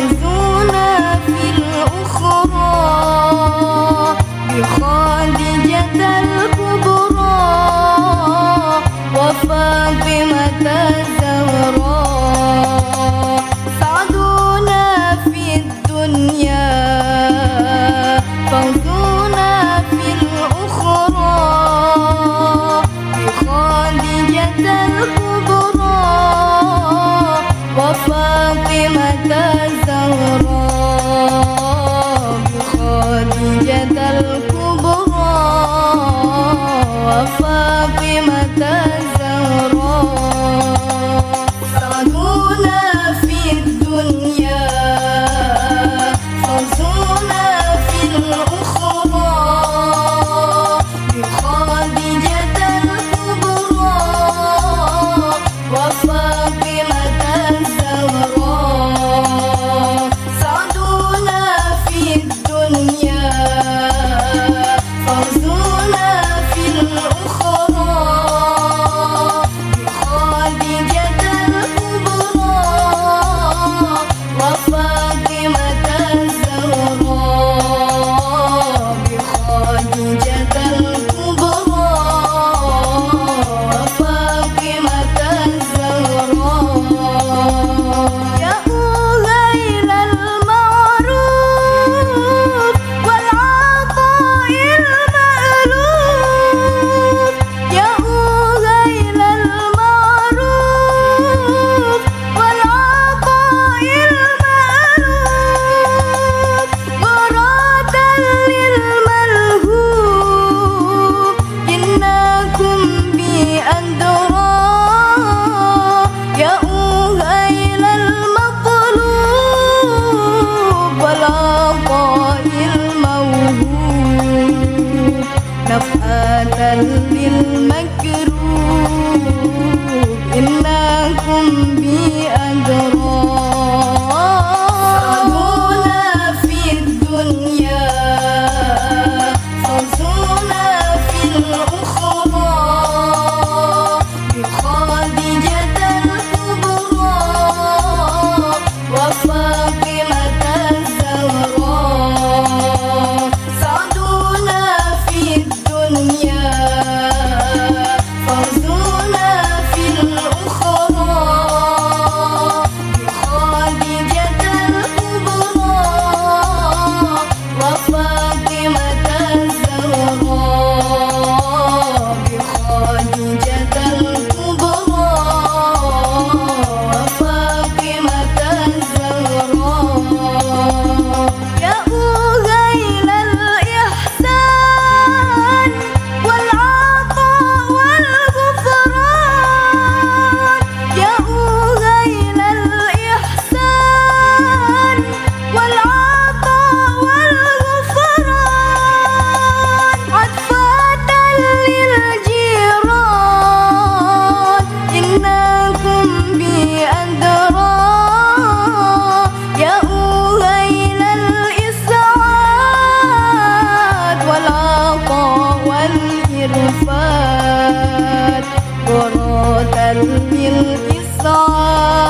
mais um. للمكر إنكم بأدرى صعدونا